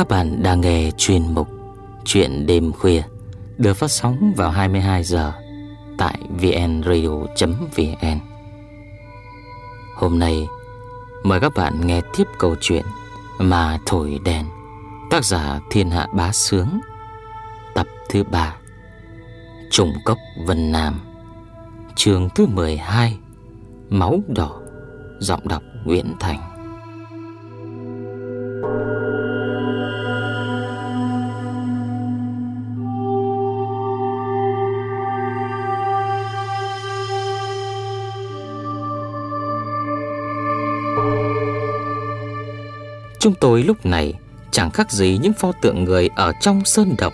Các bạn đang nghe chuyên mục Chuyện đêm khuya được phát sóng vào 22 giờ tại vnradio.vn. Hôm nay mời các bạn nghe tiếp câu chuyện Mà thổi đèn, tác giả Thiên Hạ Bá Sướng, tập thứ ba Trùng cốc Vân Nam, chương thứ 12 Máu đỏ, giọng đọc Nguyễn Thành. Chúng tôi lúc này chẳng khác gì những pho tượng người ở trong sơn động.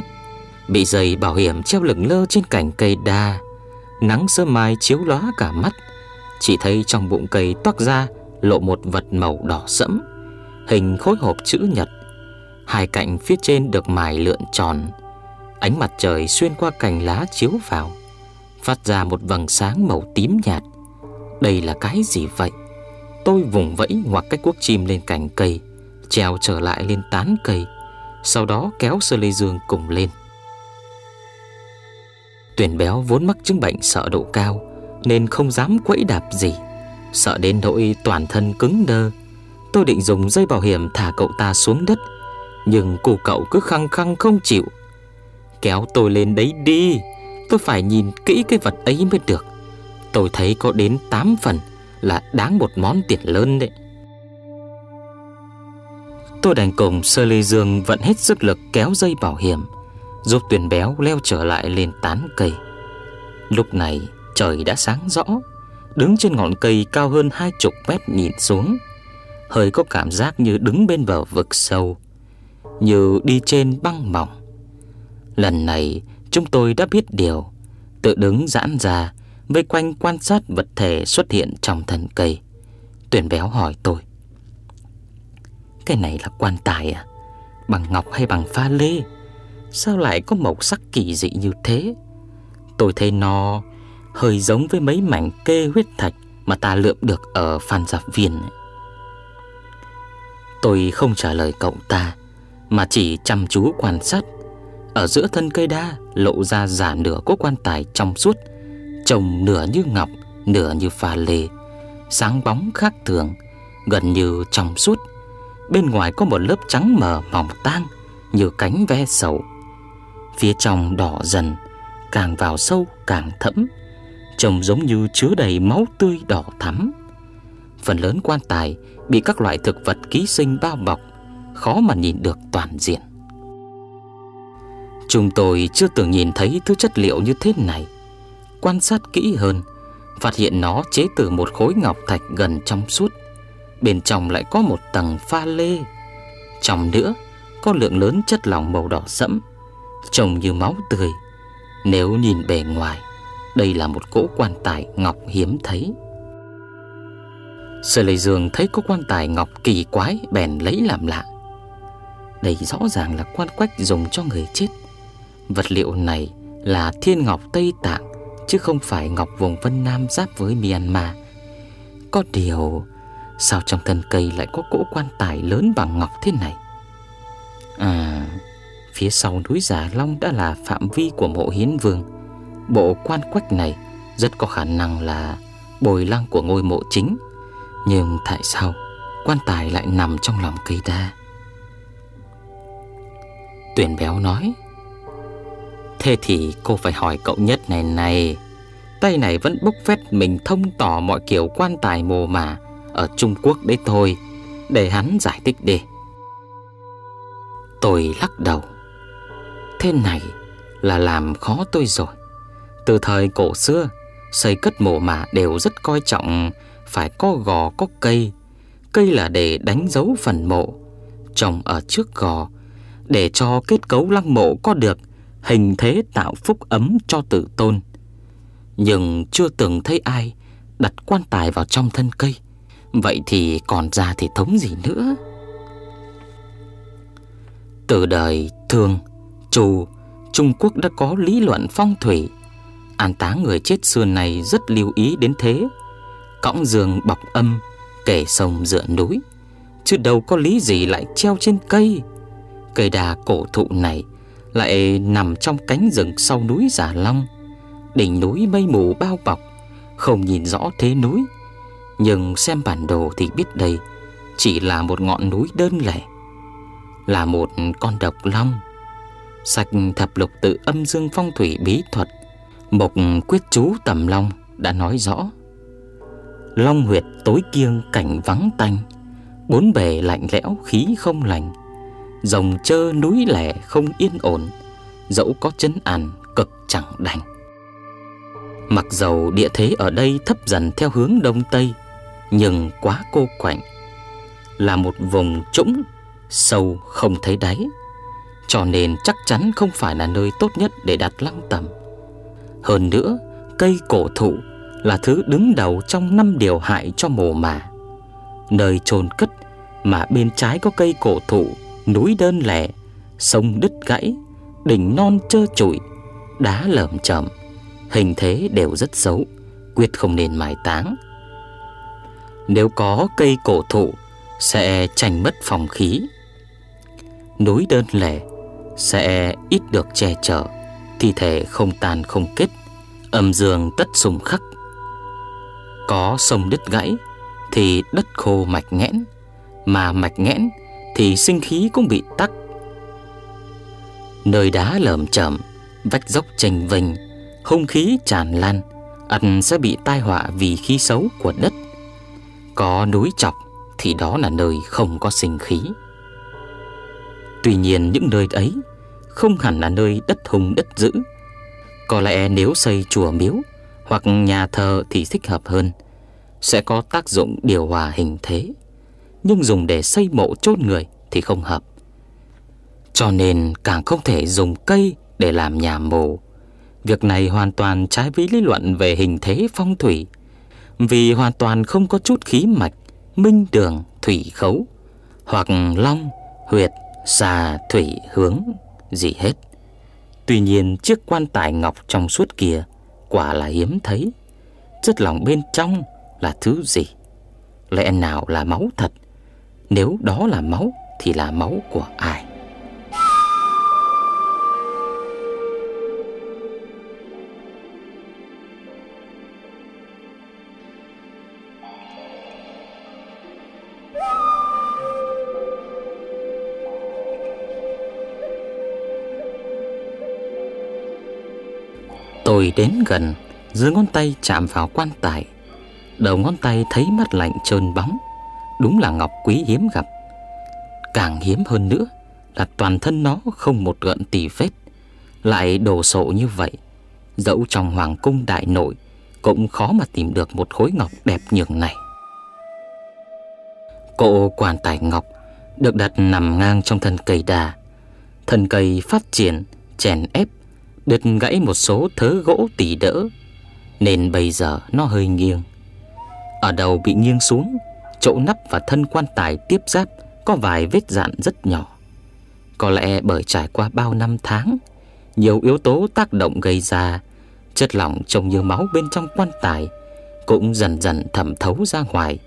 Bị dây bảo hiểm treo lửng lơ trên cành cây đa. Nắng sớm mai chiếu lóa cả mắt. Chỉ thấy trong bụng cây toát ra lộ một vật màu đỏ sẫm, Hình khối hộp chữ nhật. Hai cạnh phía trên được mài lượn tròn. Ánh mặt trời xuyên qua cành lá chiếu vào, Phát ra một vầng sáng màu tím nhạt. Đây là cái gì vậy? Tôi vùng vẫy ngoặc cái cuốc chim lên cành cây. Trèo trở lại lên tán cây, Sau đó kéo Sơ Lê Dương cùng lên. Tuyển béo vốn mắc chứng bệnh sợ độ cao, Nên không dám quẫy đạp gì. Sợ đến nỗi toàn thân cứng đơ, Tôi định dùng dây bảo hiểm thả cậu ta xuống đất, Nhưng cụ cậu cứ khăng khăng không chịu. Kéo tôi lên đấy đi, Tôi phải nhìn kỹ cái vật ấy mới được. Tôi thấy có đến 8 phần Là đáng một món tiền lớn đấy. Tôi đành cùng Sơ Lê Dương vận hết sức lực kéo dây bảo hiểm, Giúp tuyển béo leo trở lại lên tán cây. Lúc này, trời đã sáng rõ, Đứng trên ngọn cây cao hơn hai chục mét nhìn xuống, Hơi có cảm giác như đứng bên bờ vực sâu, Như đi trên băng mỏng. Lần này, chúng tôi đã biết điều, Tự đứng giãn ra, Vây quanh quan sát vật thể xuất hiện trong thân cây. Tuyển béo hỏi tôi cái này là quan tài à? Bằng ngọc hay bằng pha lê? Sao lại có màu sắc kỳ dị như thế? Tôi thấy nó Hơi giống với mấy mảnh kê huyết thạch Mà ta lượm được ở Phan Giạp Viên Tôi không trả lời cậu ta, Mà chỉ chăm chú quan sát. Ở giữa thân cây đa Lộ ra giả nửa có quan tài trong suốt, Trông nửa như ngọc, Nửa như pha lê, Sáng bóng khác thường, Gần như trong suốt. Bên ngoài có một lớp trắng mờ mỏng tang, Như cánh ve sầu. Phía trong đỏ dần, Càng vào sâu càng thẫm, Trông giống như chứa đầy máu tươi đỏ thắm. Phần lớn quan tài Bị các loại thực vật ký sinh bao bọc, Khó mà nhìn được toàn diện. Chúng tôi chưa từng nhìn thấy thứ chất liệu như thế này. Quan sát kỹ hơn, Phát hiện nó chế từ một khối ngọc thạch gần trong suốt. Bên trong lại có một tầng pha lê. Trong nữa, Có lượng lớn chất lỏng màu đỏ sẫm, Trông như máu tươi. Nếu nhìn bề ngoài, Đây là một cỗ quan tài ngọc hiếm thấy. Sở Lê Dương thấy có quan tài ngọc kỳ quái Bèn lấy làm lạ. Đây rõ ràng là quan quách dùng cho người chết. Vật liệu này là thiên ngọc Tây Tạng, Chứ không phải ngọc vùng Vân Nam giáp với Myanmar. Có điều Sao trong thân cây lại có cỗ quan tài lớn bằng ngọc thế này? À Phía sau núi Giả Long đã là phạm vi của mộ hiến vương. Bộ quan quách này Rất có khả năng là Bồi lăng của ngôi mộ chính. Nhưng tại sao Quan tài lại nằm trong lòng cây đa? Tuyển béo nói, Thế thì cô phải hỏi cậu nhất này này. Tay này vẫn bốc phét mình thông tỏ mọi kiểu quan tài mồ mà ở Trung Quốc đấy thôi, Để hắn giải thích đi. Tôi lắc đầu. Thế này là làm khó tôi rồi. Từ thời cổ xưa, Xây cất mộ mà đều rất coi trọng, Phải có gò có cây. Cây là để đánh dấu phần mộ, Trồng ở trước gò, Để cho kết cấu lăng mộ có được Hình thế tạo phúc ấm cho tử tôn. Nhưng chưa từng thấy ai Đặt quan tài vào trong thân cây. Vậy thì còn ra thì thống gì nữa? Từ đời Thương, Trù Trung Quốc đã có lý luận phong thủy. An táng người chết xưa này rất lưu ý đến thế. Cõng giường bọc âm Kể sông dựa núi. Chứ đâu có lý gì lại treo trên cây. Cây đà cổ thụ này lại nằm trong cánh rừng sau núi Giả Long. Đỉnh núi mây mù bao bọc, không nhìn rõ thế núi. Nhưng xem bản đồ thì biết đây chỉ là một ngọn núi đơn lẻ. Là một con độc long. Sạch thập lục tự âm dương phong thủy bí thuật, một quyết chú tầm long đã nói rõ. Long huyệt tối kiêng cảnh vắng tanh, bốn bề lạnh lẽo khí không lành Rồng chơ núi lẻ không yên ổn Dẫu có chân ăn cực chẳng đành Mặc dầu địa thế ở đây thấp dần theo hướng đông tây nhưng quá cô quạnh. Là một vùng trũng Sâu không thấy đáy Cho nên chắc chắn không phải là nơi tốt nhất để đặt lăng tầm Hơn nữa Cây cổ thụ là thứ đứng đầu trong năm điều hại cho mồ mả. Nơi chôn cất mà bên trái có cây cổ thụ núi đơn lẻ, sông đứt gãy, đỉnh non trơ trụi, đá lởm chởm, hình thế đều rất xấu, quyết không nên mài táng. Nếu có cây cổ thụ sẽ tranh mất phòng khí. Núi đơn lẻ sẽ ít được che chở, thi thể không tàn không kết, âm dương tất sùng khắc. Có sông đứt gãy thì đất khô mạch nghẽn, mà mạch nghẽn thì sinh khí cũng bị tắc. Nơi đá lởm chởm, vách dốc chênh vênh, hung khí tràn lan, ắt sẽ bị tai họa vì khí xấu của đất. Có núi chọc thì đó là nơi không có sinh khí. Tuy nhiên những nơi ấy không hẳn là nơi đất hùng đất dữ. Có lẽ nếu xây chùa miếu hoặc nhà thờ thì thích hợp hơn, sẽ có tác dụng điều hòa hình thế nhưng dùng để xây mộ chôn người thì không hợp. Cho nên càng không thể dùng cây để làm nhà mồ. Việc này hoàn toàn trái với lý luận về hình thế phong thủy, vì hoàn toàn không có chút khí mạch, minh đường, thủy khấu, hoặc long, huyệt, xà, thủy hướng gì hết. Tuy nhiên chiếc quan tài ngọc trong suốt kia quả là hiếm thấy. Chất lỏng bên trong là thứ gì? Lẽ nào là máu thật? Nếu đó là máu thì là máu của ai Tôi đến gần Giữa ngón tay chạm vào quan tài. Đầu ngón tay thấy mắt lạnh trơn bóng. Đúng là ngọc quý hiếm gặp. Càng hiếm hơn nữa Là toàn thân nó không một gợn tì vết. Lại đồ sộ như vậy, Dẫu trong hoàng cung đại nội, Cũng khó mà tìm được một khối ngọc đẹp nhường này. Cộ quan tài ngọc Được đặt nằm ngang trong thân cây đà Thân cây phát triển, Chèn ép Đứt gãy một số thớ gỗ tỉ đỡ, Nên bây giờ nó hơi nghiêng. Ở đầu bị nghiêng xuống, Chỗ nắp và thân quan tài tiếp giáp Có vài vết dạn rất nhỏ. Có lẽ bởi trải qua bao năm tháng, Nhiều yếu tố tác động gây ra, Chất lỏng trông như máu bên trong quan tài Cũng dần dần thẩm thấu ra ngoài,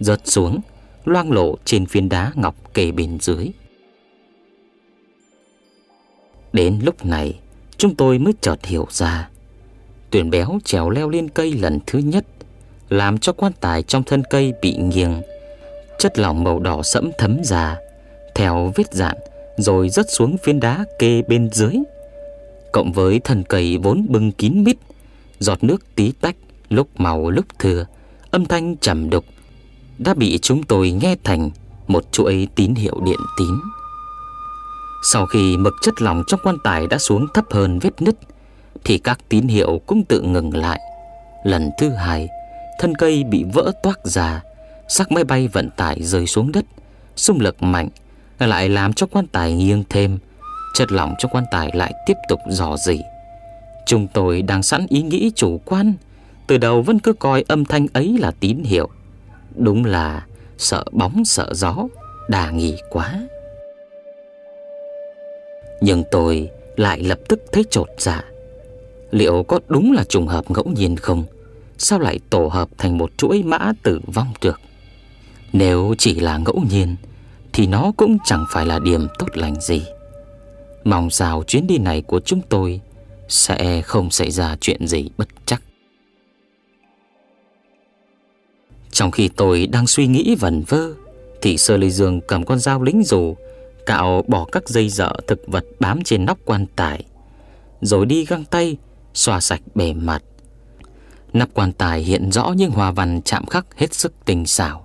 Rớt xuống, Loang lộ trên phiến đá ngọc kề bên dưới. Đến lúc này Chúng tôi mới chợt hiểu ra Tuyển béo trèo leo lên cây lần thứ nhất làm cho quan tài trong thân cây bị nghiêng. Chất lỏng màu đỏ sẫm thấm ra, theo vết dạn rồi rớt xuống phiến đá kê bên dưới. Cộng với thân cây vốn bưng kín mít, giọt nước tí tách, lúc màu lúc thừa, âm thanh trầm đục đã bị chúng tôi nghe thành một chuỗi tín hiệu điện tín. Sau khi mực chất lỏng trong quan tài đã xuống thấp hơn vết nứt, thì các tín hiệu cũng tự ngừng lại. Lần thứ hai, thân cây bị vỡ toác ra, xác máy bay vận tải rơi xuống đất, xung lực mạnh lại làm cho quan tài nghiêng thêm, chất lỏng trong quan tài lại tiếp tục dò dỉ. Chúng tôi đang sẵn ý nghĩ chủ quan, từ đầu vẫn cứ coi âm thanh ấy là tín hiệu. Đúng là sợ bóng sợ gió, đà nghỉ quá. Nhưng tôi lại lập tức thấy trột dạ. Liệu có đúng là trùng hợp ngẫu nhiên không? Sao lại tổ hợp thành một chuỗi mã tử vong được Nếu chỉ là ngẫu nhiên, Thì nó cũng chẳng phải là điểm tốt lành gì Mong sao chuyến đi này của chúng tôi Sẽ không xảy ra chuyện gì bất chắc Trong khi tôi đang suy nghĩ vẩn vơ, Thì Sơ Lê Dương cầm con dao lính dù Cạo bỏ các dây dợ thực vật bám trên nóc quan tài Rồi đi găng tay Xoa sạch bề mặt. Nắp quan tài hiện rõ những hoa văn chạm khắc hết sức tinh xảo.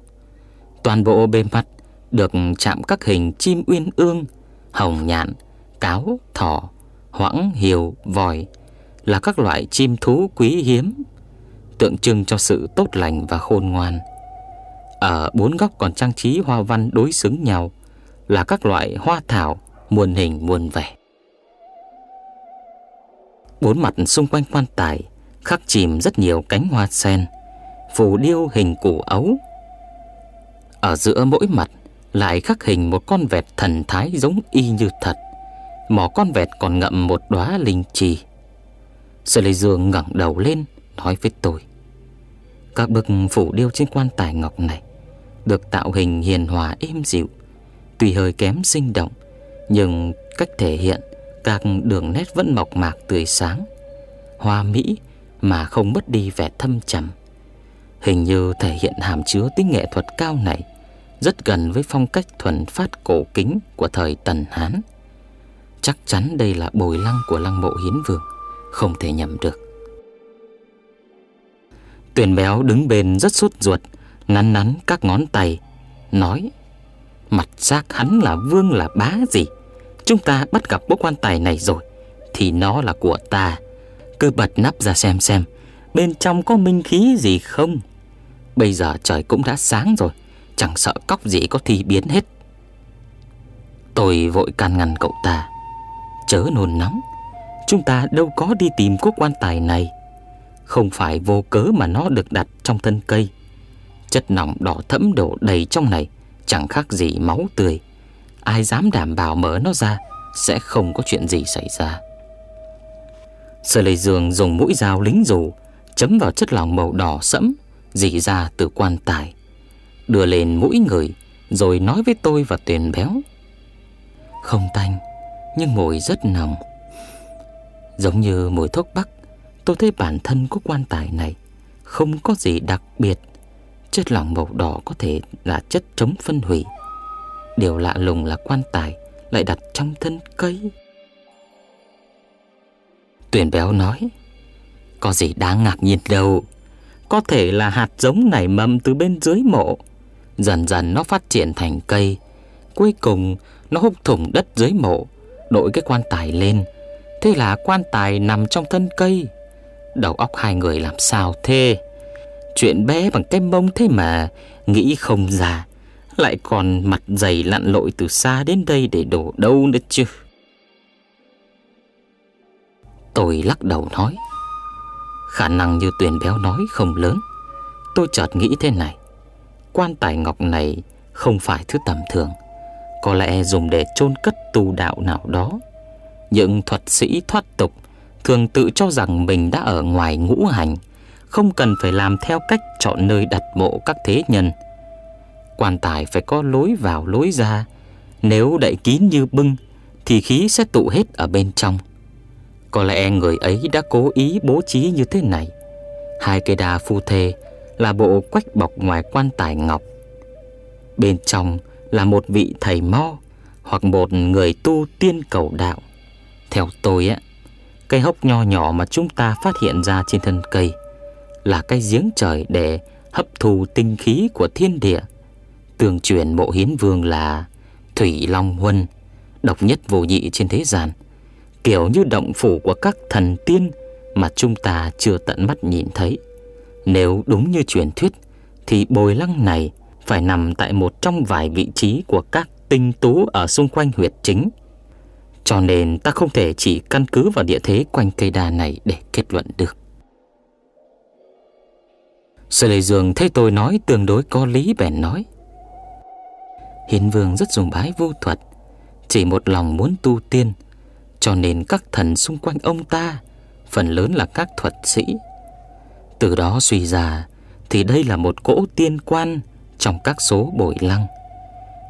Toàn bộ bề mặt được chạm các hình chim uyên ương, hồng nhạn, cáo, thỏ, hoãng, hiều, vòi là các loại chim thú quý hiếm, tượng trưng cho sự tốt lành và khôn ngoan. Ở bốn góc còn trang trí hoa văn đối xứng nhau là các loại hoa thảo muôn hình muôn vẻ. Bốn mặt xung quanh quan tài khắc chìm rất nhiều cánh hoa sen, phù điêu hình củ ấu. Ở giữa mỗi mặt lại khắc hình một con vẹt thần thái giống y như thật. Mỏ con vẹt còn ngậm một đóa linh trì. Sở Lê Dương ngẩng đầu lên nói với tôi. Các bức phủ điêu trên quan tài ngọc này được tạo hình hiền hòa êm dịu, tuy hơi kém sinh động, nhưng cách thể hiện các đường nét vẫn mộc mạc tươi sáng, hoa mỹ mà không mất đi vẻ thâm trầm. Hình như thể hiện hàm chứa tính nghệ thuật cao này rất gần với phong cách thuần phát cổ kính của thời Tần Hán. Chắc chắn đây là bồi lăng của lăng mộ hiến vương, không thể nhầm được. Tuyền béo đứng bên rất sốt ruột, nắn nắn các ngón tay, nói Mặt xác hắn là vương là bá gì? Chúng ta bắt gặp bốc quan tài này rồi, Thì nó là của ta. Cứ bật nắp ra xem xem, Bên trong có minh khí gì không? Bây giờ trời cũng đã sáng rồi, Chẳng sợ cóc gì có thi biến hết. Tôi vội can ngăn cậu ta. Chớ nôn nóng, Chúng ta đâu có đi tìm quốc quan tài này. Không phải vô cớ mà nó được đặt trong thân cây. Chất nóng đỏ thẫm đổ đầy trong này Chẳng khác gì máu tươi. Ai dám đảm bảo mở nó ra, Sẽ không có chuyện gì xảy ra. Sở Lê Dương dùng mũi dao lính dù Chấm vào chất lỏng màu đỏ sẫm, Dì ra từ quan tài. Đưa lên mũi người, Rồi nói với tôi và tuyền béo. Không tanh, Nhưng mùi rất nồng. Giống như mùi thuốc bắc, Tôi thấy bản thân của quan tài này, Không có gì đặc biệt. Chất lỏng màu đỏ có thể là chất chống phân hủy. Điều lạ lùng là quan tài Lại đặt trong thân cây. Tuyền béo nói, Có gì đáng ngạc nhiên đâu. Có thể là hạt giống nảy mầm từ bên dưới mộ. Dần dần nó phát triển thành cây. Cuối cùng, nó hút thủng đất dưới mộ, Đội cái quan tài lên. Thế là quan tài nằm trong thân cây. Đầu óc hai người làm sao thế? Chuyện bé bằng cái mông thế mà, Nghĩ không ra. Lại còn mặt dày lặn lội từ xa đến đây để đổ đâu nữa chứ. Tôi lắc đầu nói, Khả năng như tuyển béo nói không lớn. Tôi chợt nghĩ thế này, Quan tài ngọc này không phải thứ tầm thường. Có lẽ dùng để chôn cất tu đạo nào đó. Những thuật sĩ thoát tục Thường tự cho rằng mình đã ở ngoài ngũ hành. Không cần phải làm theo cách chọn nơi đặt mộ các thế nhân Quan tài phải có lối vào lối ra Nếu đậy kín như bưng Thì khí sẽ tụ hết ở bên trong Có lẽ người ấy đã cố ý bố trí như thế này Hai cây đà phu thê là bộ quách bọc ngoài quan tài ngọc. Bên trong là một vị thầy mo hoặc một người tu tiên cầu đạo. Theo tôi á, cây hốc nho nhỏ mà chúng ta phát hiện ra trên thân cây là cái giếng trời để hấp thu tinh khí của thiên địa. Tường truyền mộ hiến vương là Thủy Long Huân, độc nhất vô nhị trên thế gian, kiểu như động phủ của các thần tiên mà chúng ta chưa tận mắt nhìn thấy. Nếu đúng như truyền thuyết Thì bồi lăng này Phải nằm tại một trong vài vị trí Của các tinh tú ở xung quanh huyệt chính Cho nên ta không thể chỉ căn cứ vào địa thế quanh cây đa này để kết luận được Sở Lê Dương thấy tôi nói tương đối có lý bèn nói. Hiến Vương rất dùng bái vô thuật, Chỉ một lòng muốn tu tiên, Cho nên các thần xung quanh ông ta, Phần lớn là các thuật sĩ. Từ đó suy ra Thì đây là một cỗ tiên quan Trong các số bội lăng.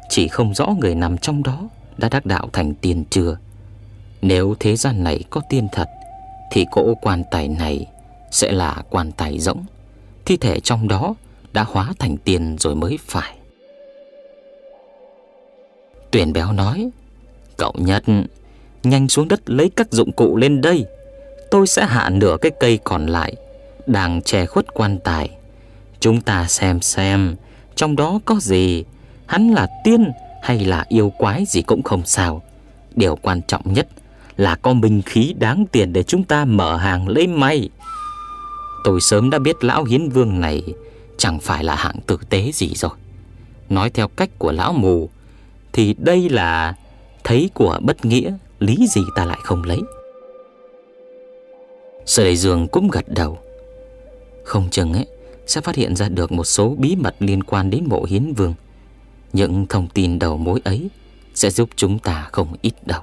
Chỉ không rõ người nằm trong đó Đã đắc đạo thành tiên chưa Nếu thế gian này có tiên thật, Thì cỗ quan tài này Sẽ là quan tài rỗng. Thi thể trong đó đã hóa thành tiền rồi mới phải. Tuyển béo nói, Cậu Nhật, Nhanh xuống đất lấy các dụng cụ lên đây. Tôi sẽ hạ nửa cái cây còn lại Đang che khuất quan tài. Chúng ta xem xem Trong đó có gì, Hắn là tiên hay là yêu quái gì cũng không sao. Điều quan trọng nhất Là có bình khí đáng tiền để chúng ta mở hàng lấy may. Tôi sớm đã biết lão hiến vương này Chẳng phải là hạng tử tế gì rồi. Nói theo cách của lão mù, Thì đây là Thấy của bất nghĩa, Lý gì ta lại không lấy? Sở đầy dương cũng gật đầu. Không chừng ấy, Sẽ phát hiện ra được một số bí mật liên quan đến mộ hiến vương. Những thông tin đầu mối ấy Sẽ giúp chúng ta không ít đâu.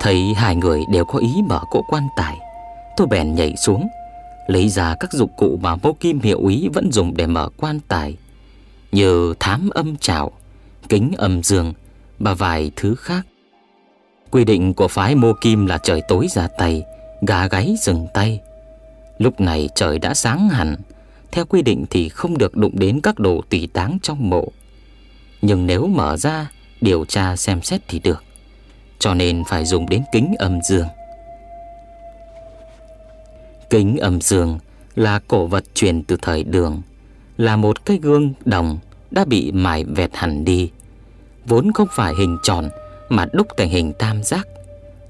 Thấy hai người đều có ý mở cỗ quan tài Tôi bèn nhảy xuống Lấy ra các dụng cụ mà vô kim hiệu ý vẫn dùng để mở quan tài Như thám âm trào, kính âm dương và vài thứ khác. Quy định của phái mô kim là trời tối ra tay Gà gáy dừng tay. Lúc này trời đã sáng hẳn Theo quy định thì không được đụng đến các đồ tùy táng trong mộ. Nhưng nếu mở ra Điều tra xem xét thì được Cho nên phải dùng đến kính âm dương. Kính âm dương là cổ vật truyền từ thời đường Là một cái gương đồng đã bị mài vẹt hẳn đi. Vốn không phải hình tròn mà đúc thành hình tam giác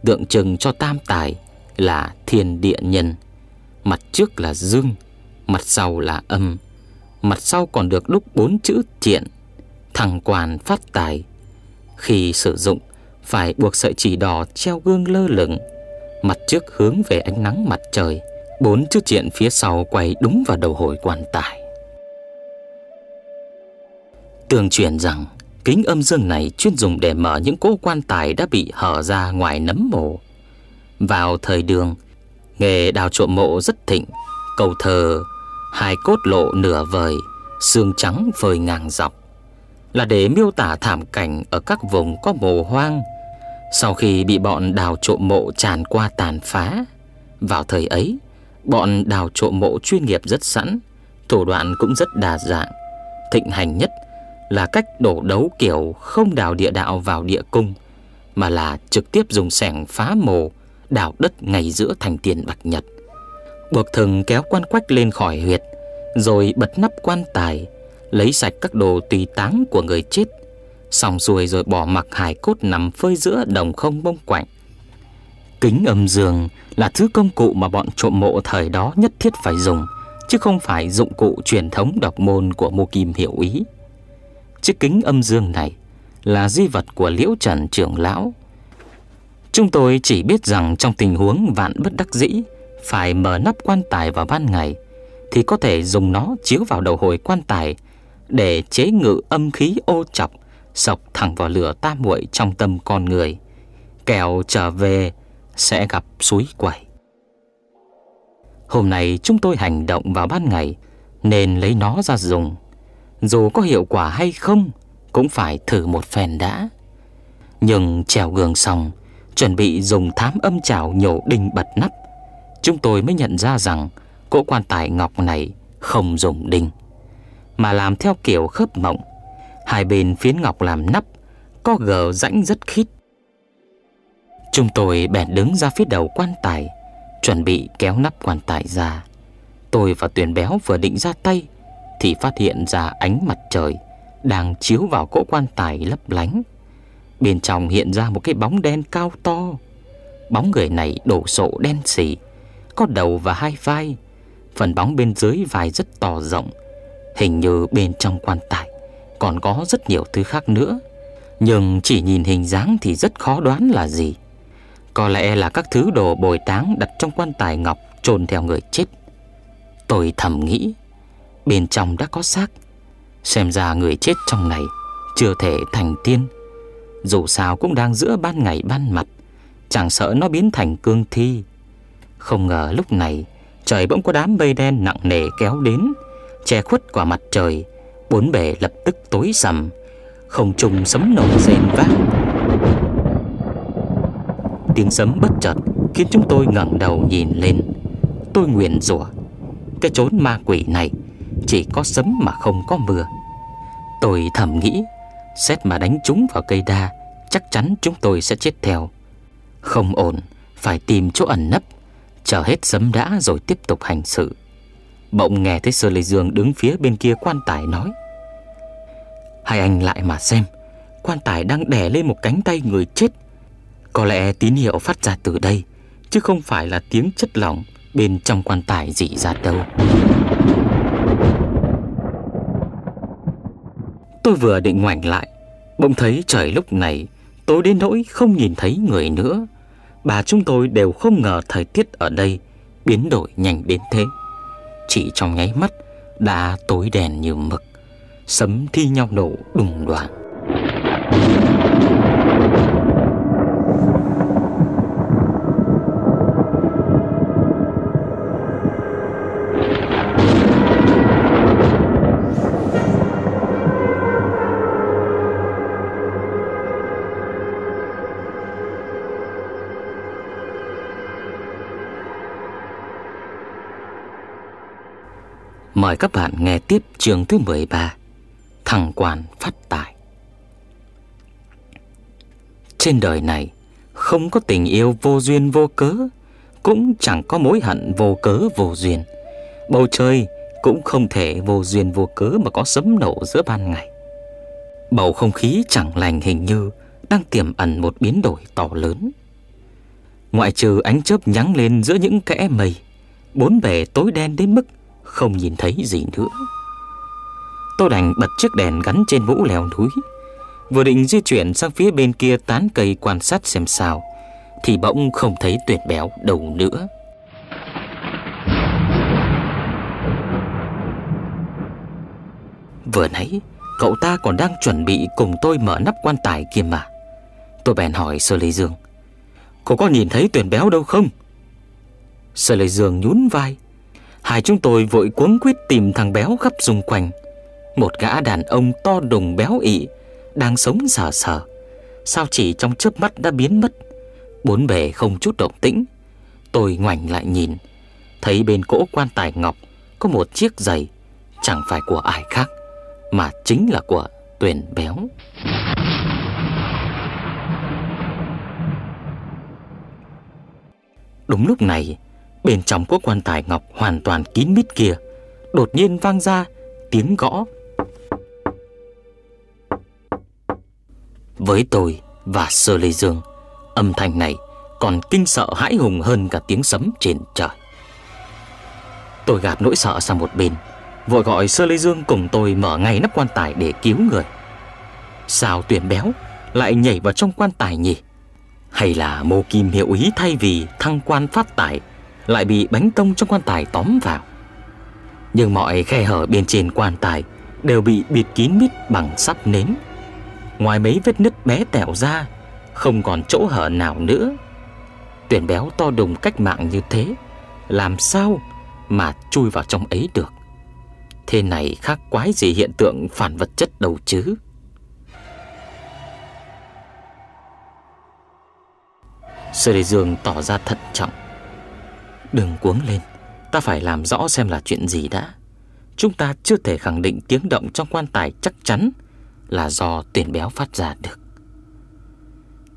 Tượng trưng cho tam tài là thiên địa nhân. Mặt trước là dương Mặt sau là âm Mặt sau còn được đúc bốn chữ thiện, Thằng quan phát tài. Khi sử dụng Phải buộc sợi chỉ đỏ treo gương lơ lửng Mặt trước hướng về ánh nắng mặt trời. Bốn chữ triện phía sau quay đúng vào đầu hồi quan tài Tường truyền rằng Kính âm dương này chuyên dùng để mở những cỗ quan tài đã bị hở ra ngoài nấm mộ. Vào thời đường, nghề đào trộm mộ rất thịnh, cầu thờ, hai cốt lộ nửa vời, xương trắng phơi ngang dọc. Là để miêu tả thảm cảnh ở các vùng có mồ hoang, sau khi bị bọn đào trộm mộ tràn qua tàn phá. Vào thời ấy, bọn đào trộm mộ chuyên nghiệp rất sẵn, thủ đoạn cũng rất đa dạng. Thịnh hành nhất là cách đổ đấu kiểu không đào địa đạo vào địa cung, mà là trực tiếp dùng sẻng phá mồ, đào đất ngay giữa thành tiền bạch nhật. Buộc thừng kéo quan quách lên khỏi huyệt, rồi bật nắp quan tài, lấy sạch các đồ tùy táng của người chết, xong xuôi rồi bỏ mặc hài cốt nằm phơi giữa đồng không bông quạnh. Kính âm dương là thứ công cụ mà bọn trộm mộ thời đó nhất thiết phải dùng, chứ không phải dụng cụ truyền thống độc môn của Mô Kim Hiểu Ý. Chiếc kính âm dương này là di vật của Liễu Trần trưởng lão. Chúng tôi chỉ biết rằng trong tình huống vạn bất đắc dĩ phải mở nắp quan tài vào ban ngày thì có thể dùng nó chiếu vào đầu hồi quan tài để chế ngự âm khí ô chọc sọc thẳng vào lửa tam muội trong tâm con người. Kẻo trở về sẽ gặp suối quẩy. Hôm nay chúng tôi hành động vào ban ngày, nên lấy nó ra dùng. Dù có hiệu quả hay không, Cũng phải thử một phen đã Nhưng trèo gường xong, Chuẩn bị dùng thám âm chảo nhổ đinh bật nắp, Chúng tôi mới nhận ra rằng Cỗ quan tài ngọc này không dùng đinh, Mà làm theo kiểu khớp mộng Hai bên phiến ngọc làm nắp, Có gờ rãnh rất khít Chúng tôi bèn đứng ra phía đầu quan tài Chuẩn bị kéo nắp quan tài ra Tôi và tuyền béo vừa định ra tay thì phát hiện ra ánh mặt trời đang chiếu vào cỗ quan tài lấp lánh. Bên trong hiện ra một cái bóng đen cao to. Bóng người này đổ sộ đen xỉ, có đầu và hai vai. Phần bóng bên dưới vai rất to rộng, hình như bên trong quan tài còn có rất nhiều thứ khác nữa. Nhưng chỉ nhìn hình dáng thì rất khó đoán là gì. Có lẽ là các thứ đồ bồi táng đặt trong quan tài ngọc chôn theo người chết. Tôi thầm nghĩ, Bên trong đã có xác. Xem ra người chết trong này Chưa thể thành tiên. Dù sao cũng đang giữa ban ngày ban mặt Chẳng sợ nó biến thành cương thi. Không ngờ lúc này Trời bỗng có đám mây đen nặng nề kéo đến Che khuất quả mặt trời. Bốn bề lập tức tối sầm Không trùng sấm nổ rền vang tiếng sấm bất chợt Khiến chúng tôi ngẩng đầu nhìn lên. Tôi nguyền rủa, Cái chốn ma quỷ này Chỉ có sấm mà không có mưa. Tôi thầm nghĩ, Xét mà đánh chúng vào cây đa, Chắc chắn chúng tôi sẽ chết theo. Không ổn, Phải tìm chỗ ẩn nấp, Chờ hết sấm đã rồi tiếp tục hành sự. Bỗng nghe thấy Sơ Lê Dương đứng phía bên kia quan tài nói, Hai anh lại mà xem, Quan tài đang đè lên một cánh tay người chết. Có lẽ tín hiệu phát ra từ đây, Chứ không phải là tiếng chất lỏng Bên trong quan tài dị ra đâu. Tôi vừa định ngoảnh lại, Bỗng thấy trời lúc này, Tối đến nỗi không nhìn thấy người nữa. Bà chúng tôi đều không ngờ thời tiết ở đây Biến đổi nhanh đến thế. Chỉ trong nháy mắt, Đã tối đèn như mực, Sấm thi nhau nổ đùng đoạn Mời các bạn nghe tiếp chương thứ 13 Thằng quan phát tài. Trên đời này, Không có tình yêu vô duyên vô cớ, Cũng chẳng có mối hận vô cớ vô duyên. Bầu trời cũng không thể vô duyên vô cớ Mà có sấm nổ giữa ban ngày. Bầu không khí chẳng lành hình như Đang tiềm ẩn một biến đổi to lớn. Ngoại trừ ánh chớp nhắng lên giữa những kẽ mây, Bốn bề tối đen đến mức không nhìn thấy gì nữa. Tôi đành bật chiếc đèn gắn trên mũ leo núi, Vừa định di chuyển sang phía bên kia tán cây quan sát xem sao, Thì bỗng không thấy tuyệt béo đâu nữa. Vừa nãy, cậu ta còn đang chuẩn bị cùng tôi mở nắp quan tài kia mà. Tôi bèn hỏi Sơ Lê Dương Cô có nhìn thấy tuyển béo đâu không? Sơ Lê Dương nhún vai Hai chúng tôi vội cuống quyết tìm thằng béo khắp xung quanh. Một gã đàn ông to đùng béo ị, Đang sống sờ sờ. Sao chỉ trong chớp mắt đã biến mất? Bốn bề không chút động tĩnh. Tôi ngoảnh lại nhìn, Thấy bên cỗ quan tài ngọc Có một chiếc giày, Chẳng phải của ai khác, Mà chính là của tuyển béo. Đúng lúc này Bên trong quốc quan tài ngọc hoàn toàn kín mít kia, Đột nhiên vang ra tiếng gõ. Với tôi và Sơ Lê Dương, Âm thanh này còn kinh sợ hãi hùng hơn cả tiếng sấm trên trời. Tôi gạt nỗi sợ sang một bên, Vội gọi Sơ Lê Dương cùng tôi mở ngay nắp quan tài để cứu người. Sao tuyển béo lại nhảy vào trong quan tài nhỉ? Hay là mô kim hiệu ý thay vì thăng quan phát tài lại bị bánh tông trong quan tài tóm vào. Nhưng mọi khe hở bên trên quan tài đều bị bịt kín mít bằng sắt nến. Ngoài mấy vết nứt bé tẹo ra, không còn chỗ hở nào nữa. Tuyển béo to đùng cách mạng như thế, làm sao mà chui vào trong ấy được? Thế này khác quái gì hiện tượng phản vật chất đâu chứ? Sơ đề Dương tỏ ra thận trọng Đừng cuống lên. Ta phải làm rõ xem là chuyện gì đã. Chúng ta chưa thể khẳng định tiếng động trong quan tài chắc chắn Là do tiền béo phát ra được.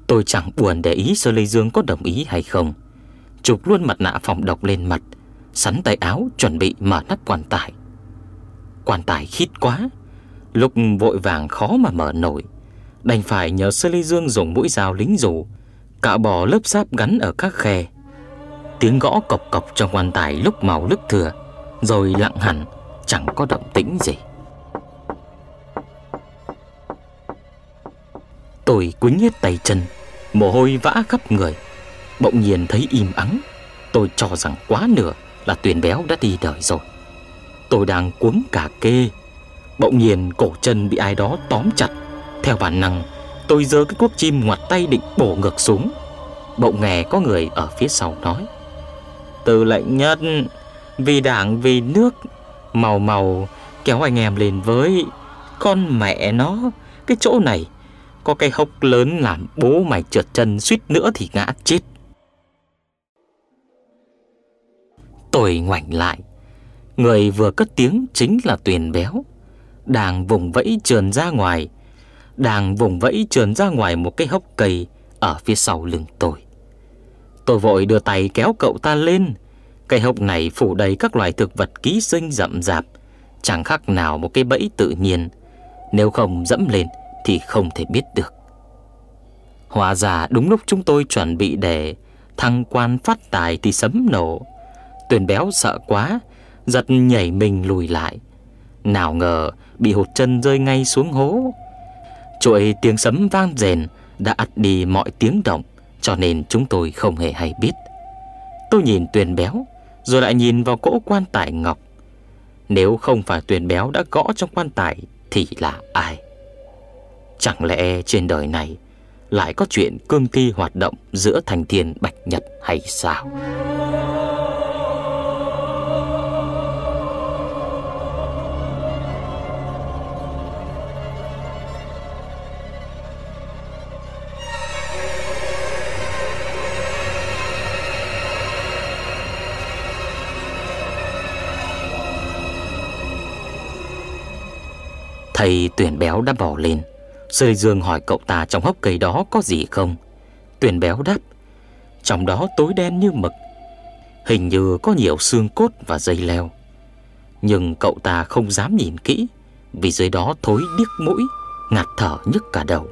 Tôi chẳng buồn để ý Sơ Lê Dương có đồng ý hay không. Chụp luôn mặt nạ phòng độc lên mặt, Sắn tay áo chuẩn bị mở nắp quan tài. Quan tài khít quá. Lục vội vàng khó mà mở nổi. Đành phải nhờ Sơ Lê Dương dùng mũi dao lính rủ, Cạo bỏ lớp sáp gắn ở các khe. Tiếng gõ cộc cộc trong quan tài lúc màu lúc thừa, Rồi lặng hẳn, Chẳng có động tĩnh gì. Tôi quýnh hết tay chân, Mồ hôi vã khắp người. Bỗng nhiên thấy im ắng, Tôi cho rằng quá nửa là tuyển béo đã đi đời rồi. Tôi đang cuống cả kê. Bỗng nhiên cổ chân bị ai đó tóm chặt. Theo bản năng, Tôi giơ cái cuốc chim ngoặt tay định bổ ngược xuống. Bỗng nghe có người ở phía sau nói tư lệnh nhất. Vì đảng, vì nước, Màu màu kéo anh em lên với Con mẹ nó. Cái chỗ này Có cái hốc lớn làm bố mày trượt chân suýt nữa thì ngã chết. Tôi ngoảnh lại. Người vừa cất tiếng chính là Tuyền Béo. Đang vùng vẫy trườn ra ngoài. Đang vùng vẫy trườn ra ngoài một cái hốc cây Ở phía sau lưng tôi. Tôi vội đưa tay kéo cậu ta lên. Cây hốc này phủ đầy các loài thực vật ký sinh rậm rạp. Chẳng khác nào một cái bẫy tự nhiên. Nếu không dẫm lên thì không thể biết được. Hóa ra đúng lúc chúng tôi chuẩn bị để thăng quan phát tài thì sấm nổ. Tuyền béo sợ quá, Giật nhảy mình lùi lại. Nào ngờ bị hụt chân rơi ngay xuống hố. Chuỗi tiếng sấm vang rền Đã ắt đi mọi tiếng động. Cho nên chúng tôi không hề hay biết. Tôi nhìn Tuyền béo, Rồi lại nhìn vào cỗ quan tài ngọc. Nếu không phải Tuyền béo đã gõ trong quan tài, Thì là ai? Chẳng lẽ trên đời này Lại có chuyện cương thi hoạt động Giữa thành thiên bạch nhật hay sao? Thầy tuyển béo đã bỏ lên. Sơ Lê Dương hỏi cậu ta trong hốc cây đó có gì không? Tuyển béo đáp, Trong đó tối đen như mực, Hình như có nhiều xương cốt và dây leo. Nhưng cậu ta không dám nhìn kỹ, Vì dưới đó thối điếc mũi, Ngạt thở nhức cả đầu.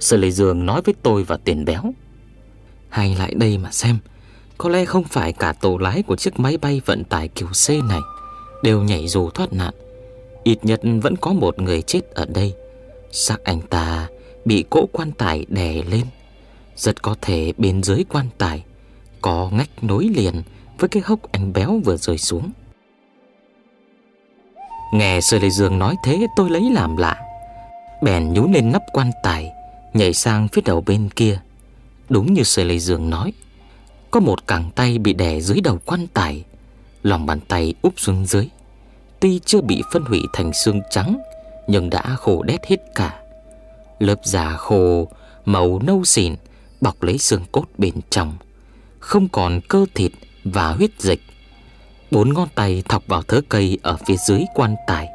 Sư Lê Dương nói với tôi và tuyển béo, Hay lại đây mà xem, Có lẽ không phải cả tổ lái của chiếc máy bay vận tải kiểu C này Đều nhảy dù thoát nạn. Ít nhất vẫn có một người chết ở đây. Xác anh ta bị cỗ quan tài đè lên. Rất có thể bên dưới quan tài Có ngách nối liền với cái hốc anh béo vừa rơi xuống. Nghe Sơ Lê Dương nói thế tôi lấy làm lạ. Bèn nhú lên nắp quan tài, Nhảy sang phía đầu bên kia. Đúng như Sơ Lê Dương nói, Có một cẳng tay bị đè dưới đầu quan tài, Lòng bàn tay úp xuống dưới. Tuy chưa bị phân hủy thành xương trắng, Nhưng đã khô đét hết cả. Lớp da khô, Màu nâu xỉn Bọc lấy xương cốt bên trong. Không còn cơ thịt và huyết dịch. Bốn ngón tay thọc vào thớ cây Ở phía dưới quan tài.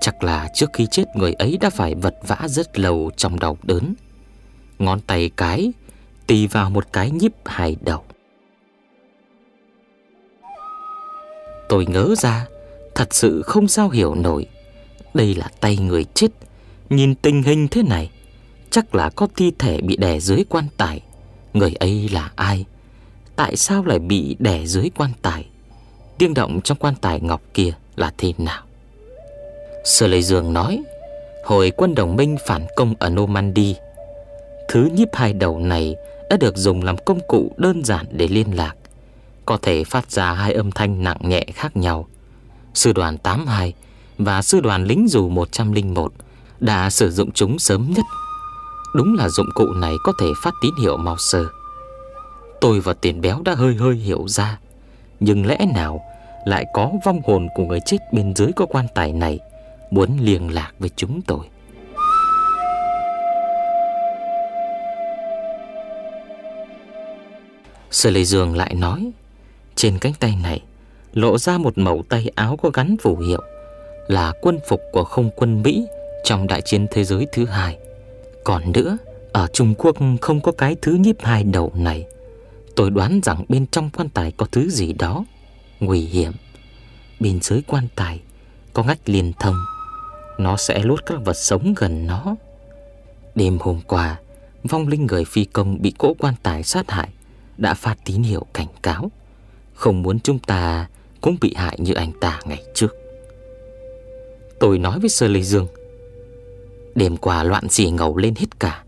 Chắc là trước khi chết người ấy Đã phải vật vã rất lâu trong đau đớn. Ngón tay cái Tì vào một cái nhíp hai đầu. Tôi ngớ ra Thật sự không sao hiểu nổi. Đây là tay người chết. Nhìn tình hình thế này, Chắc là có thi thể bị đè dưới quan tài. Người ấy là ai? Tại sao lại bị đè dưới quan tài? Tiếng động trong quan tài ngọc kia là thế nào? Sơ Lê Dương nói, Hồi quân đồng minh phản công ở Normandy, Thứ nhíp hai đầu này Đã được dùng làm công cụ đơn giản để liên lạc. Có thể phát ra hai âm thanh nặng nhẹ khác nhau Sư đoàn 82 và sư đoàn lính dù 101 đã sử dụng chúng sớm nhất. Đúng là dụng cụ này có thể phát tín hiệu mau sơ. Tôi và tiền béo đã hơi hơi hiểu ra, nhưng lẽ nào lại có vong hồn của người chết bên dưới có quan tài này muốn liên lạc với chúng tôi. Sở Lê Dương lại nói Trên cánh tay này lộ ra một mẩu tay áo có gắn phù hiệu là quân phục của không quân Mỹ trong đại chiến thế giới thứ hai. Còn nữa, ở Trung Quốc không có cái thứ nhíp hai đầu này. Tôi đoán rằng bên trong quan tài có thứ gì đó nguy hiểm. Bên dưới quan tài có ngách liên thông, nó sẽ lút các vật sống gần nó. Đêm hôm qua, vong linh người phi công bị cỗ quan tài sát hại đã phát tín hiệu cảnh cáo, không muốn chúng ta cũng bị hại như anh ta ngày trước. Tôi nói với Sơ Lê Dương, đêm qua loạn xì ngầu lên hết cả,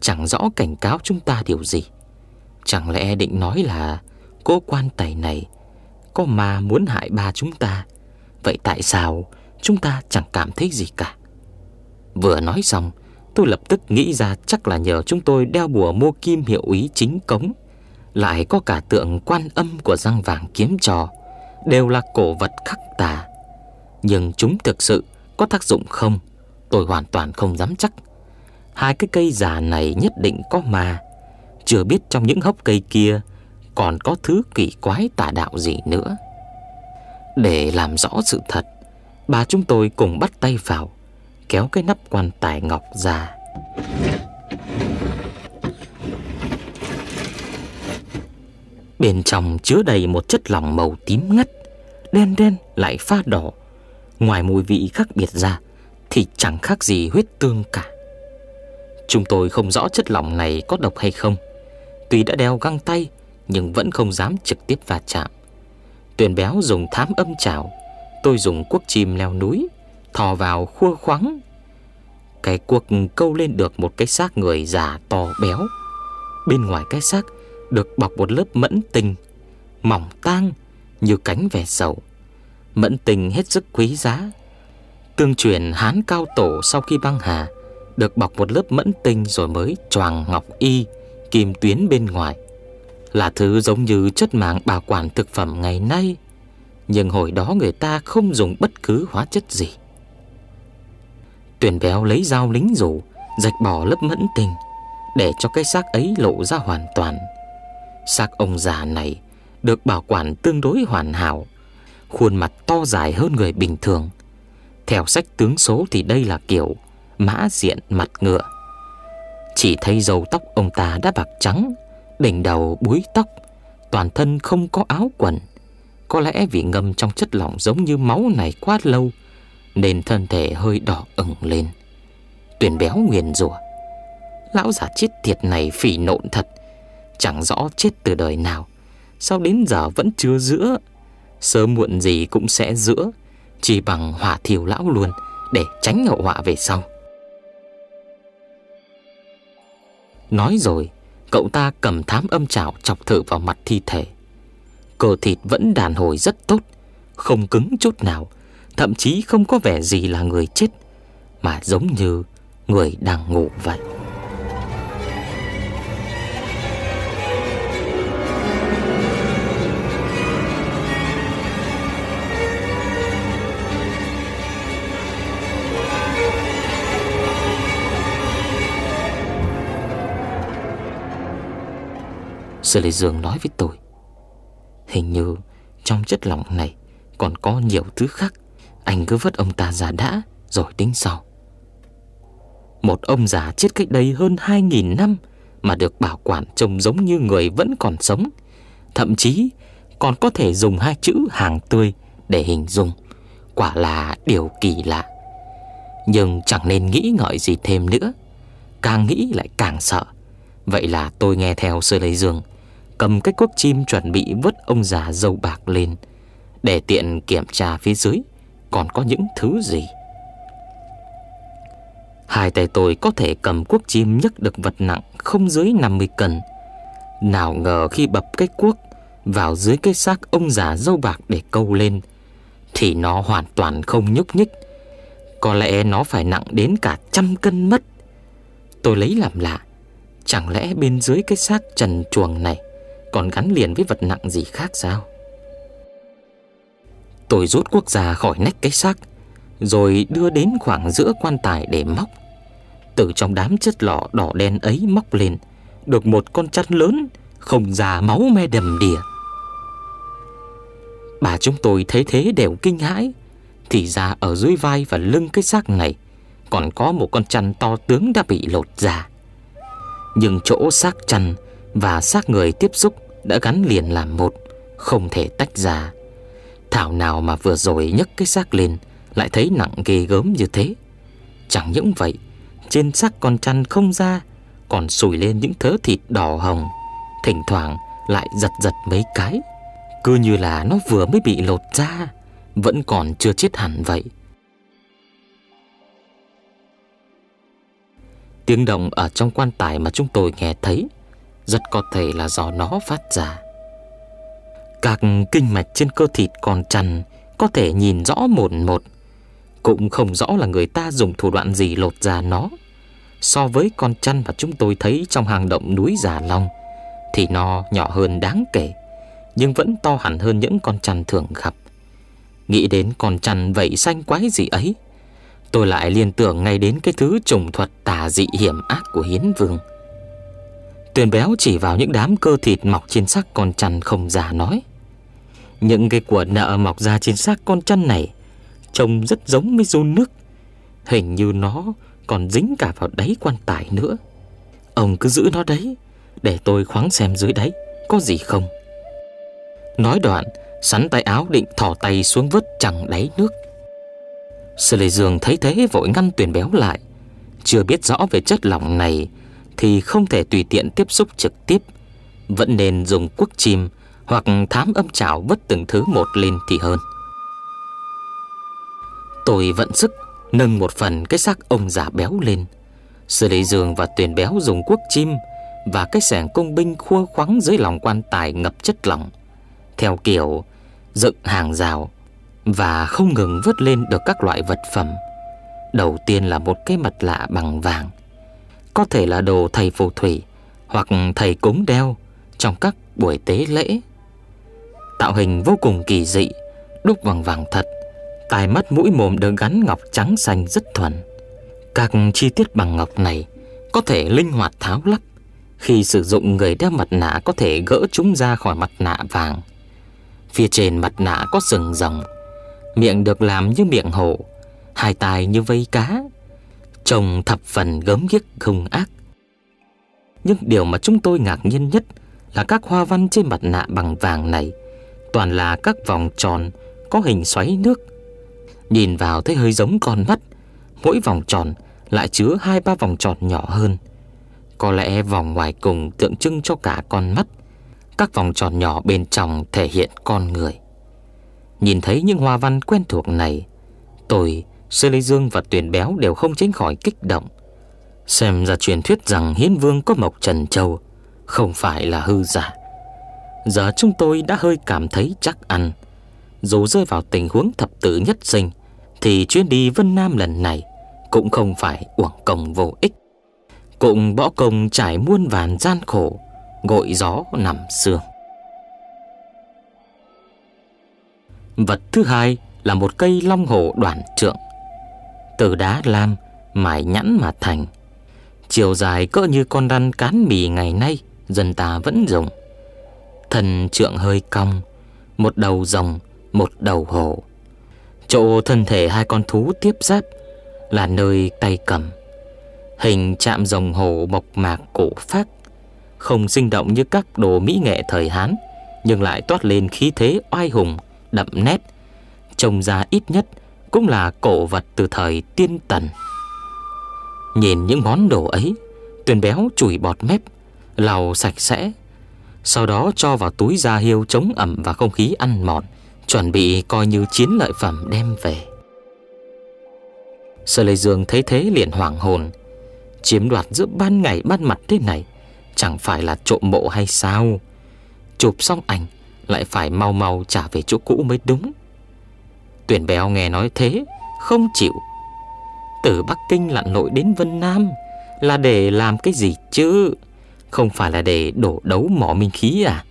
chẳng rõ cảnh cáo chúng ta điều gì. Chẳng lẽ định nói là cô quan tài này có ma muốn hại ba chúng ta, vậy tại sao chúng ta chẳng cảm thấy gì cả? Vừa nói xong, tôi lập tức nghĩ ra chắc là nhờ chúng tôi đeo bùa mô kim hiệu ý chính cống, lại có cả tượng quan âm của răng vàng kiếm trò đều là cổ vật khắc tà. Nhưng chúng thực sự có tác dụng không? Tôi hoàn toàn không dám chắc. Hai cái cây già này nhất định có mà, Chưa biết trong những hốc cây kia còn có thứ kỳ quái tà đạo gì nữa. Để làm rõ sự thật, bà chúng tôi cùng bắt tay vào, kéo cái nắp quan tài ngọc ra. Bên trong chứa đầy một chất lỏng màu tím ngắt, đen đen lại pha đỏ. Ngoài mùi vị khác biệt ra thì chẳng khác gì huyết tương cả. Chúng tôi không rõ chất lỏng này có độc hay không. Tuy đã đeo găng tay nhưng vẫn không dám trực tiếp va chạm. Tuyền béo dùng thám âm chảo, tôi dùng cuốc chim leo núi, thò vào khua khoáng Cái cuốc câu lên được một cái xác người già to béo. Bên ngoài cái xác được bọc một lớp mẫn tinh, mỏng tang như cánh vẻ sầu. Mẫn tinh hết sức quý giá. Tương truyền Hán cao tổ sau khi băng hà được bọc một lớp mẫn tinh rồi mới choàng ngọc y, kim tuyến bên ngoài. Là thứ giống như chất màng bảo quản thực phẩm ngày nay, nhưng hồi đó người ta không dùng bất cứ hóa chất gì. Tuyển béo lấy dao lính rủ, rạch bỏ lớp mẫn tinh để cho cái xác ấy lộ ra hoàn toàn. Xác ông già này được bảo quản tương đối hoàn hảo, khuôn mặt to dài hơn người bình thường. Theo sách tướng số thì đây là kiểu mã diện mặt ngựa. Chỉ thấy dầu tóc ông ta đã bạc trắng, đỉnh đầu búi tóc, toàn thân không có áo quần. Có lẽ vì ngâm trong chất lỏng giống như máu này quá lâu, nên thân thể hơi đỏ ửng lên. Tuyển béo nguyền rủa Lão giả chết tiệt này phỉ nộn thật Chẳng rõ chết từ đời nào. Sao đến giờ vẫn chưa giữa? Sớm muộn gì cũng sẽ giữa. Chỉ bằng hỏa thiêu lão luôn, Để tránh hậu họa về sau. Nói rồi, Cậu ta cầm thám âm chảo chọc thử vào mặt thi thể. Cơ thịt vẫn đàn hồi rất tốt, Không cứng chút nào, Thậm chí không có vẻ gì là người chết, Mà giống như người đang ngủ vậy. Sư Lê Dương nói với tôi. Hình như trong chất lỏng này Còn có nhiều thứ khác. Anh cứ vớt ông ta ra đã, Rồi tính sau. Một ông già chết cách đây hơn 2.000 năm Mà được bảo quản trông giống như người vẫn còn sống. Thậm chí còn có thể dùng hai chữ hàng tươi để hình dung, Quả là điều kỳ lạ. Nhưng chẳng nên nghĩ ngợi gì thêm nữa. Càng nghĩ lại càng sợ. Vậy là tôi nghe theo Sơ Lê Dương cầm cái cuốc chim chuẩn bị vứt ông già dâu bạc lên để tiện kiểm tra phía dưới còn có những thứ gì. Hai tay tôi có thể cầm cuốc chim nhấc được vật nặng không dưới 50 cân. Nào ngờ khi bập cái cuốc vào dưới cái xác ông già dâu bạc để câu lên thì nó hoàn toàn không nhúc nhích. Có lẽ nó phải nặng đến cả trăm cân mất. Tôi lấy làm lạ, chẳng lẽ bên dưới cái xác trần chuồng này còn gắn liền với vật nặng gì khác sao? Tôi rút quốc gia khỏi nách cái xác, rồi đưa đến khoảng giữa quan tài để móc. Từ trong đám chất lọ đỏ đen ấy móc lên, được một con chăn lớn, không già máu me đầm đìa. Bà chúng tôi thấy thế đều kinh hãi, thì ra ở dưới vai và lưng cái xác này còn có một con chăn to tướng đã bị lột ra. Nhưng chỗ xác chăn và xác người tiếp xúc đã gắn liền làm một, không thể tách ra. Thảo nào mà vừa rồi nhấc cái xác lên lại thấy nặng ghê gớm như thế. Chẳng những vậy, trên xác con chăn không ra, còn sùi lên những thớ thịt đỏ hồng, thỉnh thoảng lại giật giật mấy cái, cứ như là nó vừa mới bị lột ra, vẫn còn chưa chết hẳn vậy. Tiếng động ở trong quan tài mà chúng tôi nghe thấy rất có thể là do nó phát ra. Các kinh mạch trên cơ thịt còn chằn có thể nhìn rõ một một, cũng không rõ là người ta dùng thủ đoạn gì lột ra nó. So với con chăn mà chúng tôi thấy trong hang động núi Già Long thì nó nhỏ hơn đáng kể, nhưng vẫn to hẳn hơn những con chăn thường gặp. Nghĩ đến con chăn vậy xanh quái gì ấy, tôi lại liên tưởng ngay đến cái thứ trùng thuật tà dị hiểm ác của Hiến Vương. Tuyền béo chỉ vào những đám cơ thịt mọc trên xác con chăn không già nói. Những cái của nợ mọc ra trên xác con chăn này Trông rất giống với rôn nước. Hình như nó còn dính cả vào đáy quan tài nữa. Ông cứ giữ nó đấy, Để tôi khoáng xem dưới đáy Có gì không. Nói đoạn, Sắn tay áo định thỏ tay xuống vớt chẳng đáy nước. Sư Lê Dương thấy thế vội ngăn tuyển béo lại. Chưa biết rõ về chất lỏng này thì không thể tùy tiện tiếp xúc trực tiếp Vẫn nên dùng cuốc chim Hoặc thám âm chảo vứt từng thứ một lên thì hơn. Tôi vận sức Nâng một phần cái xác ông già béo lên. Sư lý Dương và tuyển béo dùng cuốc chim Và cái sẻng công binh khua khoắng dưới lòng quan tài ngập chất lỏng. Theo kiểu dựng hàng rào và không ngừng vớt lên được các loại vật phẩm. Đầu tiên là một cái mặt lạ bằng vàng, có thể là đồ thầy phù thủy hoặc thầy cúng đeo trong các buổi tế lễ. Tạo hình vô cùng kỳ dị, đúc bằng vàng thật, tai mắt mũi mồm được gắn ngọc trắng xanh rất thuần. Các chi tiết bằng ngọc này có thể linh hoạt tháo lắp. Khi sử dụng người đeo mặt nạ có thể gỡ chúng ra khỏi mặt nạ vàng. Phía trên mặt nạ có sừng rồng Miệng được làm như miệng hổ Hai tai như vây cá Trông thập phần gớm ghiếc hung ác. Nhưng điều mà chúng tôi ngạc nhiên nhất Là các hoa văn trên mặt nạ bằng vàng này. Toàn là các vòng tròn Có hình xoáy nước. Nhìn vào thấy hơi giống con mắt. Mỗi vòng tròn lại chứa hai ba vòng tròn nhỏ hơn. Có lẽ vòng ngoài cùng tượng trưng cho cả con mắt. Các vòng tròn nhỏ bên trong thể hiện con người. Nhìn thấy những hoa văn quen thuộc này Tôi, Sư Lê Dương và Tuyền Béo đều không tránh khỏi kích động. Xem ra truyền thuyết rằng Hiến Vương có Mộc Trần Châu Không phải là hư giả. Giờ chúng tôi đã hơi cảm thấy chắc ăn. Dù rơi vào tình huống thập tử nhất sinh, Thì chuyến đi Vân Nam lần này Cũng không phải uổng công vô ích. Cũng bỏ công trải muôn vàn gian khổ, Gội gió nằm sương. Vật thứ hai là một cây long hổ đoạn trượng. Từ đá lam mài nhẵn mà thành. Chiều dài cỡ như con rắn cán mì ngày nay, Dân ta vẫn dùng. Thân trượng hơi cong, Một đầu rồng, Một đầu hổ. Chỗ thân thể hai con thú tiếp giáp Là nơi tay cầm. Hình chạm rồng hổ mộc mạc cổ phác, Không sinh động như các đồ mỹ nghệ thời Hán, Nhưng lại toát lên khí thế oai hùng, đậm nét, Trông ra ít nhất cũng là cổ vật từ thời tiên tần. Nhìn những món đồ ấy, Tuyền béo chùi bọt mép, Lau sạch sẽ, Sau đó cho vào túi da hiêu chống ẩm và không khí ăn mòn, Chuẩn bị coi như chiến lợi phẩm đem về. Sở Lê Dương thấy thế liền hoảng hồn, Chiếm đoạt giữa ban ngày ban mặt thế này Chẳng phải là trộm mộ hay sao? Chụp xong ảnh, lại phải mau mau trả về chỗ cũ mới đúng. Tuyển béo nghe nói thế, Không chịu. Từ Bắc Kinh lặn lội đến Vân Nam Là để làm cái gì chứ? Không phải là để đổ đấu mỏ minh khí à?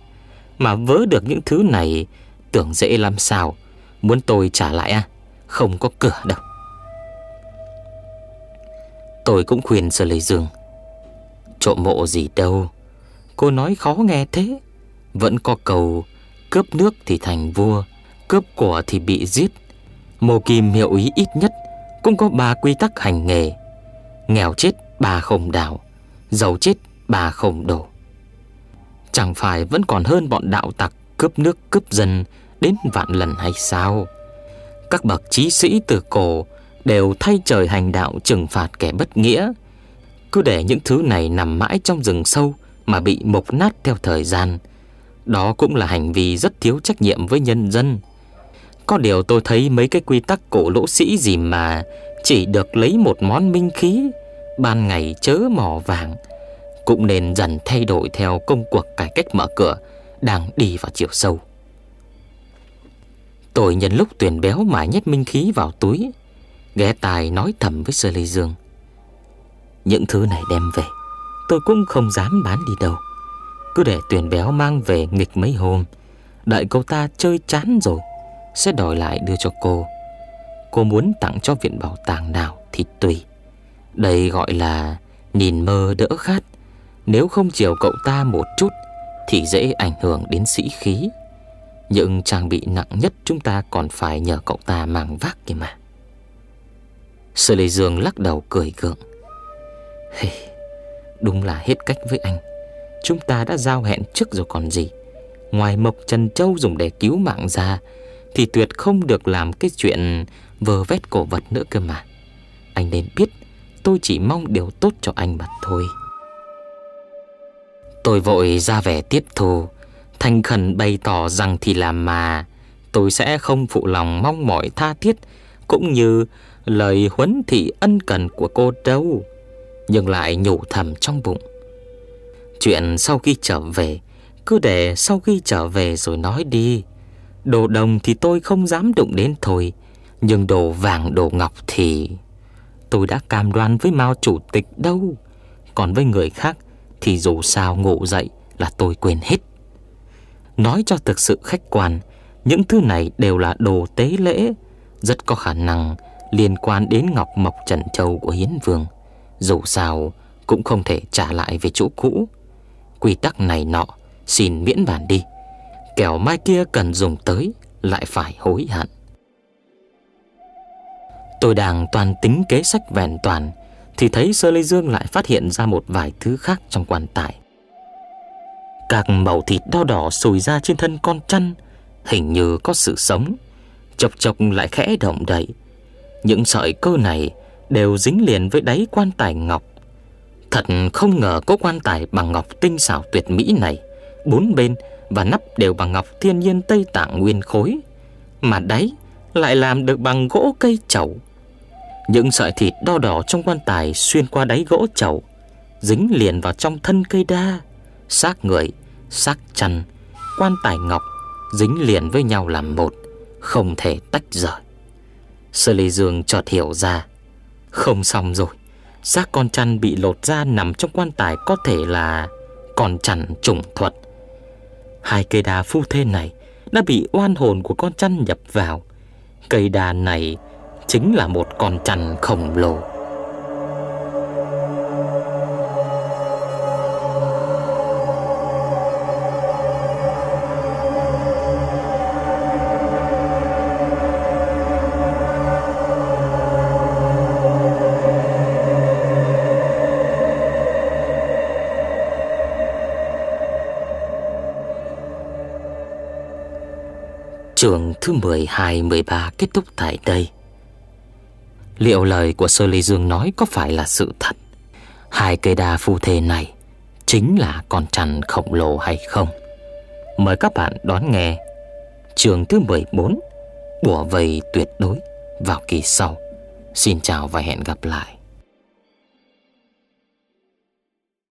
Mà vớ được những thứ này, Tưởng dễ làm sao. Muốn tôi trả lại à? Không có cửa đâu. Tôi cũng khuyên Sơ Lê Dương Trộm mộ gì đâu. Cô nói khó nghe thế. Vẫn có cầu, Cướp nước thì thành vua, Cướp của thì bị giết. Mô Kim hiệu ý ít nhất Cũng có ba quy tắc hành nghề. Nghèo chết, bà không đào. Giàu chết, bà không đổ. Chẳng phải vẫn còn hơn bọn đạo tặc Cướp nước, cướp dân Đến vạn lần hay sao? Các bậc trí sĩ từ cổ Đều thay trời hành đạo trừng phạt kẻ bất nghĩa. Cứ để những thứ này nằm mãi trong rừng sâu Mà bị mục nát theo thời gian, đó cũng là hành vi rất thiếu trách nhiệm với nhân dân. Có điều tôi thấy mấy cái quy tắc cổ lỗ sĩ gì mà Chỉ được lấy một món minh khí, Ban ngày chớ mỏ vàng. Cũng nên dần thay đổi theo công cuộc cải cách mở cửa Đang đi vào chiều sâu. Tôi nhân lúc tuyển béo mà nhét minh khí vào túi, Ghé tài nói thầm với Sơ Lê Dương. Những thứ này đem về, Tôi cũng không dám bán đi đâu. Cứ để tuyển béo mang về nghịch mấy hôm, Đợi cậu ta chơi chán rồi sẽ đòi lại đưa cho cô. Cô muốn tặng cho viện bảo tàng nào thì tùy. Đây gọi là nhìn mơ đỡ khát. Nếu không chiều cậu ta một chút Thì dễ ảnh hưởng đến sĩ khí. Những trang bị nặng nhất chúng ta còn phải nhờ cậu ta mang vác kìa mà. Sơ Lê Dương lắc đầu cười gượng. Hey, Đúng là hết cách với anh. Chúng ta đã giao hẹn trước rồi còn gì. Ngoài Mộc Trần Châu dùng để cứu mạng ra thì tuyệt không được làm cái chuyện vờ vét cổ vật nữa cơ mà. Anh nên biết, Tôi chỉ mong điều tốt cho anh mà thôi. Tôi vội ra vẻ tiếp thu, Thành khẩn bày tỏ rằng thì làm mà. Tôi sẽ không phụ lòng mong mỏi tha thiết, Cũng như lời huấn thị ân cần của cô đâu. Nhưng lại nhủ thầm trong bụng. Chuyện sau khi trở về, Cứ để sau khi trở về rồi nói đi. Đồ đồng thì tôi không dám đụng đến thôi, Nhưng đồ vàng, đồ ngọc thì Tôi đã cam đoan với Mao chủ tịch đâu. Còn với người khác Thì dù sao ngủ dậy là tôi quên hết. Nói cho thực sự khách quan, Những thứ này đều là đồ tế lễ, Rất có khả năng liên quan đến Ngọc Mộc Trần Châu của Hiến Vương. Dù sao cũng không thể trả lại về chỗ cũ. Quy tắc này nọ, Xin miễn bản đi. Kẻo mai kia cần dùng tới, Lại phải hối hận. Tôi đang toàn tính kế sách vẹn toàn, Thì thấy Sơ Lê Dương lại phát hiện ra một vài thứ khác trong quan tài. Các màu thịt đo đỏ sùi ra trên thân con chăn, Hình như có sự sống Chọc chọc lại khẽ động đậy. Những sợi cơ này đều dính liền với đáy quan tài ngọc. Thật không ngờ có quan tài bằng ngọc tinh xảo tuyệt mỹ này, Bốn bên và nắp đều bằng ngọc thiên nhiên Tây Tạng nguyên khối. Mà đáy lại làm được bằng gỗ cây chậu. Những sợi thịt đo đỏ trong quan tài xuyên qua đáy gỗ chậu Dính liền vào trong thân cây đa. Xác người, xác chăn, quan tài ngọc Dính liền với nhau làm một Không thể tách rời. Sơ Lê Dương chợt hiểu ra Không xong rồi. Xác con chăn bị lột ra nằm trong quan tài có thể là con chăn trùng thuật. Hai cây đà phu thê này đã bị oan hồn của con chăn nhập vào. Cây đà này chính là một con chăn khổng lồ. 12-13 kết thúc tại đây. Liệu lời của Sơ Lê Dương nói có phải là sự thật? Hai cây đa phu thê này Chính là con chăn khổng lồ hay không? Mời các bạn đón nghe Trường thứ 14 Bùa vây tuyệt đối Vào kỳ sau. Xin chào và hẹn gặp lại.